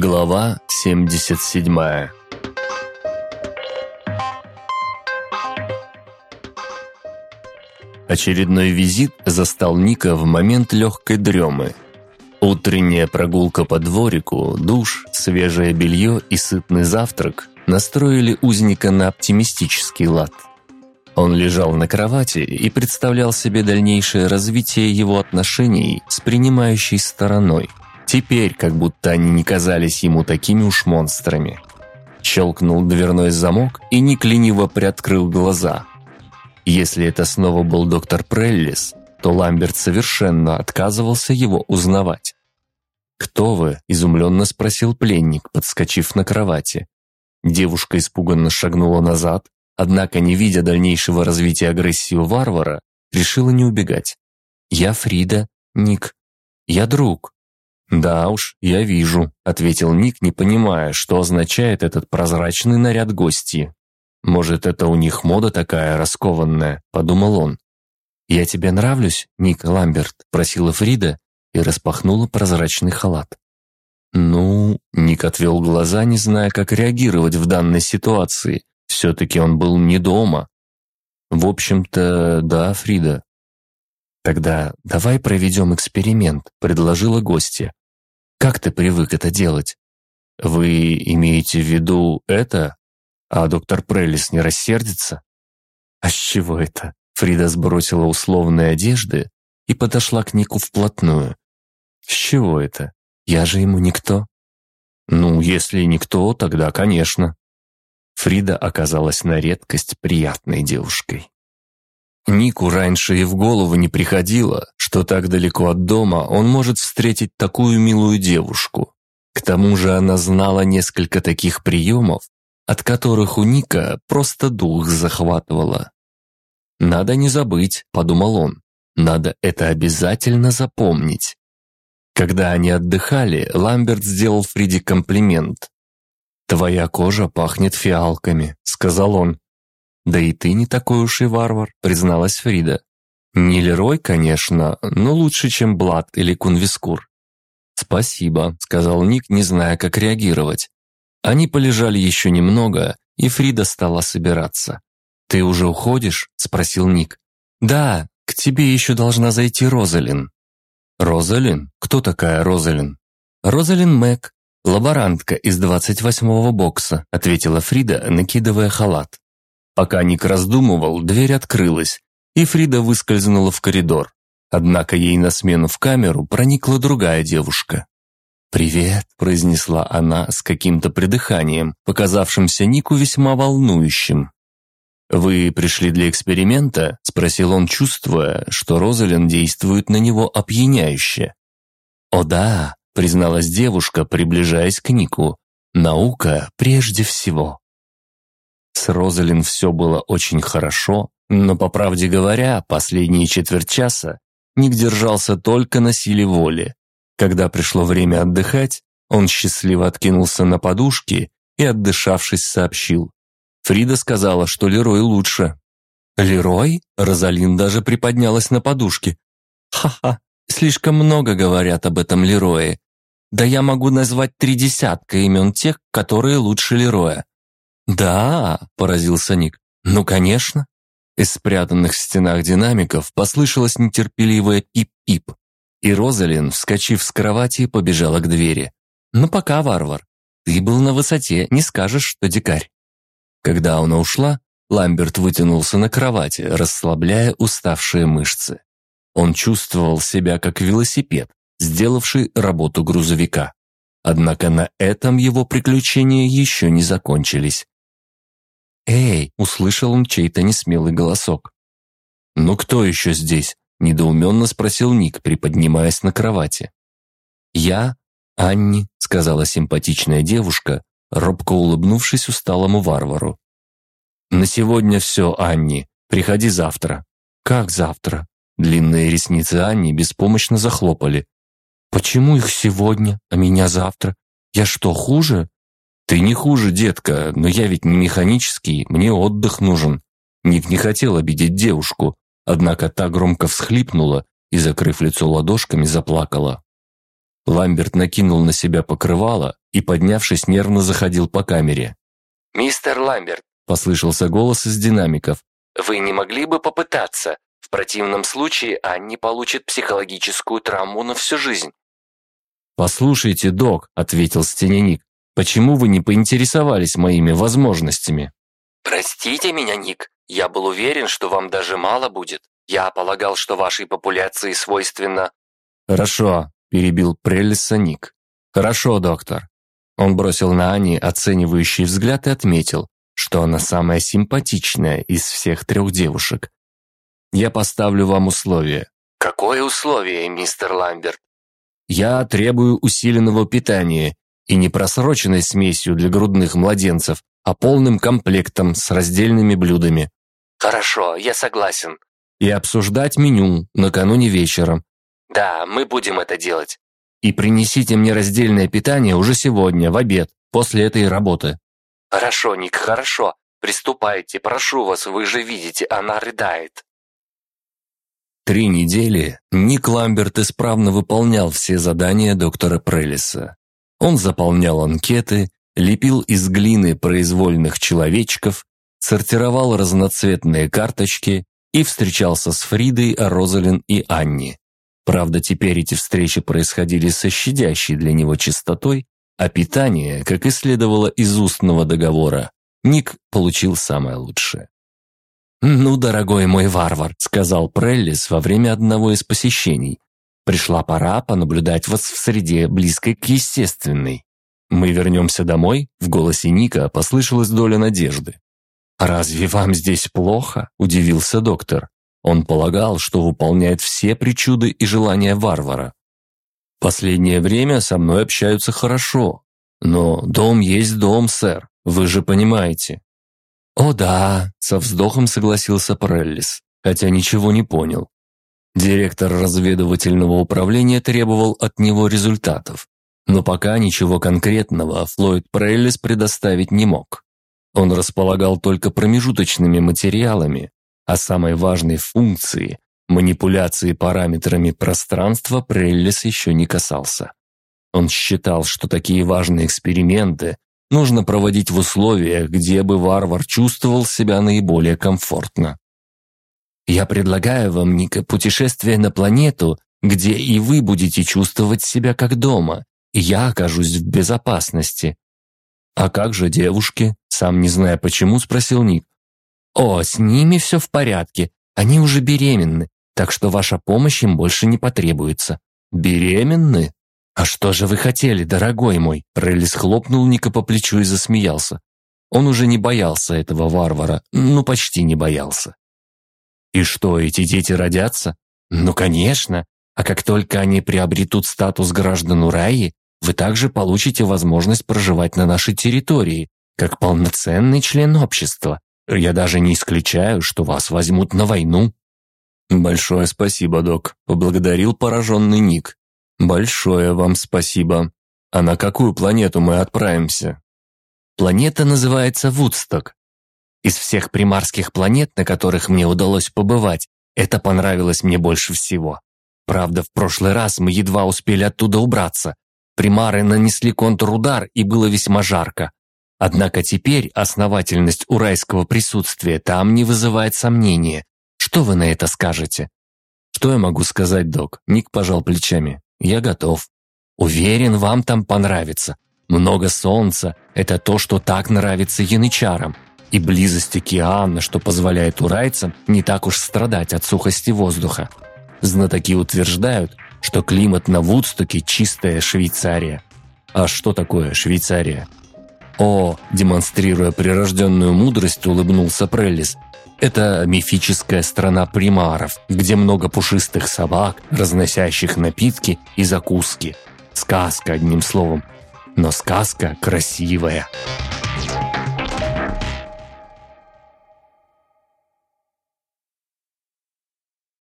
Глава 77 Очередной визит застал Ника в момент легкой дремы. Утренняя прогулка по дворику, душ, свежее белье и сытный завтрак настроили узника на оптимистический лад. Он лежал на кровати и представлял себе дальнейшее развитие его отношений с принимающей стороной – Теперь, как будто они не казались ему такими уж монстрами. Щелкнул дверной замок, и Ник лениво приоткрыл глаза. Если это снова был доктор Преллис, то Ламберт совершенно отказывался его узнавать. «Кто вы?» – изумленно спросил пленник, подскочив на кровати. Девушка испуганно шагнула назад, однако, не видя дальнейшего развития агрессии у варвара, решила не убегать. «Я Фрида, Ник. Я друг. «Да уж, я вижу», — ответил Ник, не понимая, что означает этот прозрачный наряд гости. «Может, это у них мода такая раскованная?» — подумал он. «Я тебе нравлюсь, Ник Ламберт?» — просила Фрида и распахнула прозрачный халат. «Ну...» — Ник отвел глаза, не зная, как реагировать в данной ситуации. Все-таки он был не дома. «В общем-то, да, Фрида». «Тогда давай проведем эксперимент», — предложила гостья. Как ты привык это делать? Вы имеете в виду это? А доктор Преллис не рассердится? А с чего это? Фрида сбросила условные одежды и подошла к Нику вплотную. С чего это? Я же ему никто. Ну, если никто, тогда, конечно. Фрида оказалась на редкость приятной девушкой. Нику раньше и в голову не приходило, что так далеко от дома он может встретить такую милую девушку. К тому же она знала несколько таких приемов, от которых у Ника просто дух захватывало. «Надо не забыть», — подумал он, — «надо это обязательно запомнить». Когда они отдыхали, Ламберт сделал Фриде комплимент. «Твоя кожа пахнет фиалками», — сказал он. «Да и ты не такой уж и варвар», — призналась Фрида. «Не Лерой, конечно, но лучше, чем Блад или Кунвискур». «Спасибо», — сказал Ник, не зная, как реагировать. Они полежали еще немного, и Фрида стала собираться. «Ты уже уходишь?» — спросил Ник. «Да, к тебе еще должна зайти Розалин». «Розалин? Кто такая Розалин?» «Розалин Мэг, лаборантка из 28-го бокса», — ответила Фрида, накидывая халат. Пока Ник раздумывал, дверь открылась, и Фрида выскользнула в коридор. Однако ей на смену в камеру проникла другая девушка. «Привет», — произнесла она с каким-то придыханием, показавшимся Нику весьма волнующим. «Вы пришли для эксперимента?» — спросил он, чувствуя, что Розалин действует на него опьяняюще. «О да», — призналась девушка, приближаясь к Нику. «Наука прежде всего». С Розалин все было очень хорошо, но, по правде говоря, последние четверть часа Ник держался только на силе воли. Когда пришло время отдыхать, он счастливо откинулся на подушки и, отдышавшись, сообщил. Фрида сказала, что Лерой лучше. «Лерой?» Розалин даже приподнялась на подушке. «Ха-ха, слишком много говорят об этом Лерое. Да я могу назвать три десятка имен тех, которые лучше Лероя. «Да», – поразился Ник. «Ну, конечно». Из спрятанных в стенах динамиков послышалось нетерпеливое пип-пип. И Розалин, вскочив с кровати, побежала к двери. «Ну пока, варвар. Ты был на высоте, не скажешь, что дикарь». Когда она ушла, Ламберт вытянулся на кровати, расслабляя уставшие мышцы. Он чувствовал себя как велосипед, сделавший работу грузовика. Однако на этом его приключения еще не закончились. «Эй!» – услышал он чей-то несмелый голосок. «Ну кто еще здесь?» – недоуменно спросил Ник, приподнимаясь на кровати. «Я, Анни», – сказала симпатичная девушка, робко улыбнувшись усталому варвару. «На сегодня все, Анни. Приходи завтра». «Как завтра?» Длинные ресницы Анни беспомощно захлопали. «Почему их сегодня, а меня завтра? Я что, хуже?» «Ты не хуже, детка, но я ведь не механический, мне отдых нужен». Ник не хотел обидеть девушку, однако та громко всхлипнула и, закрыв лицо ладошками, заплакала. Ламберт накинул на себя покрывало и, поднявшись, нервно заходил по камере. «Мистер Ламберт», – послышался голос из динамиков. «Вы не могли бы попытаться? В противном случае Анни получит психологическую травму на всю жизнь». «Послушайте, док», – ответил Стеняник, – «почему вы не поинтересовались моими возможностями?» «Простите меня, Ник, я был уверен, что вам даже мало будет. Я полагал, что вашей популяции свойственно...» «Хорошо», – перебил Преллиса Ник. «Хорошо, доктор». Он бросил на Ани оценивающий взгляд и отметил, что она самая симпатичная из всех трех девушек. «Я поставлю вам условие». «Какое условие, мистер Ламберт?» «Я требую усиленного питания и не просроченной смесью для грудных младенцев, а полным комплектом с раздельными блюдами». «Хорошо, я согласен». «И обсуждать меню накануне вечером». «Да, мы будем это делать». «И принесите мне раздельное питание уже сегодня, в обед, после этой работы». «Хорошо, Ник, хорошо. Приступайте, прошу вас, вы же видите, она рыдает». Три недели Ник Ламберт исправно выполнял все задания доктора Прелиса. Он заполнял анкеты, лепил из глины произвольных человечков, сортировал разноцветные карточки и встречался с Фридой, Розалин и Анни. Правда, теперь эти встречи происходили со щадящей для него чистотой, а питание, как и следовало из устного договора, Ник получил самое лучшее. «Ну, дорогой мой варвар», — сказал Преллис во время одного из посещений, «пришла пора понаблюдать вас в среде, близкой к естественной. Мы вернемся домой?» — в голосе Ника послышалась доля надежды. «Разве вам здесь плохо?» — удивился доктор. Он полагал, что выполняет все причуды и желания варвара. «Последнее время со мной общаются хорошо. Но дом есть дом, сэр, вы же понимаете. «О да», — со вздохом согласился Преллис, хотя ничего не понял. Директор разведывательного управления требовал от него результатов, но пока ничего конкретного Флойд Преллис предоставить не мог. Он располагал только промежуточными материалами, а самой важной функции – манипуляции параметрами пространства Преллис еще не касался. Он считал, что такие важные эксперименты нужно проводить в условиях, где бы варвар чувствовал себя наиболее комфортно. Я предлагаю вам, путешествие на планету, где и вы будете чувствовать себя как дома, и я окажусь в безопасности. А как же девушки? Сам не зная почему, спросил Ник. О, с ними все в порядке, они уже беременны, так что ваша помощь им больше не потребуется. Беременны? «А что же вы хотели, дорогой мой?» Реллис хлопнул Ника по плечу и засмеялся. Он уже не боялся этого варвара, ну почти не боялся. «И что, эти дети родятся?» «Ну, конечно. А как только они приобретут статус граждан Ураи, вы также получите возможность проживать на нашей территории, как полноценный член общества. Я даже не исключаю, что вас возьмут на войну». «Большое спасибо, док», — поблагодарил пораженный Ник. «Большое вам спасибо. А на какую планету мы отправимся?» «Планета называется Вудсток. Из всех примарских планет, на которых мне удалось побывать, это понравилось мне больше всего. Правда, в прошлый раз мы едва успели оттуда убраться. Примары нанесли контрудар, и было весьма жарко. Однако теперь основательность урайского присутствия там не вызывает сомнения. Что вы на это скажете?» «Что я могу сказать, док?» Ник пожал плечами. Я готов. Уверен, вам там понравится. Много солнца – это то, что так нравится янычарам. И близость океана, что позволяет урайцам не так уж страдать от сухости воздуха. Знатоки утверждают, что климат на Вудстоке – чистая Швейцария. А что такое Швейцария? О, демонстрируя прирожденную мудрость, улыбнулся Преллис. Это мифическая страна примаров, где много пушистых собак, разносящих напитки и закуски. Сказка, одним словом. Но сказка красивая.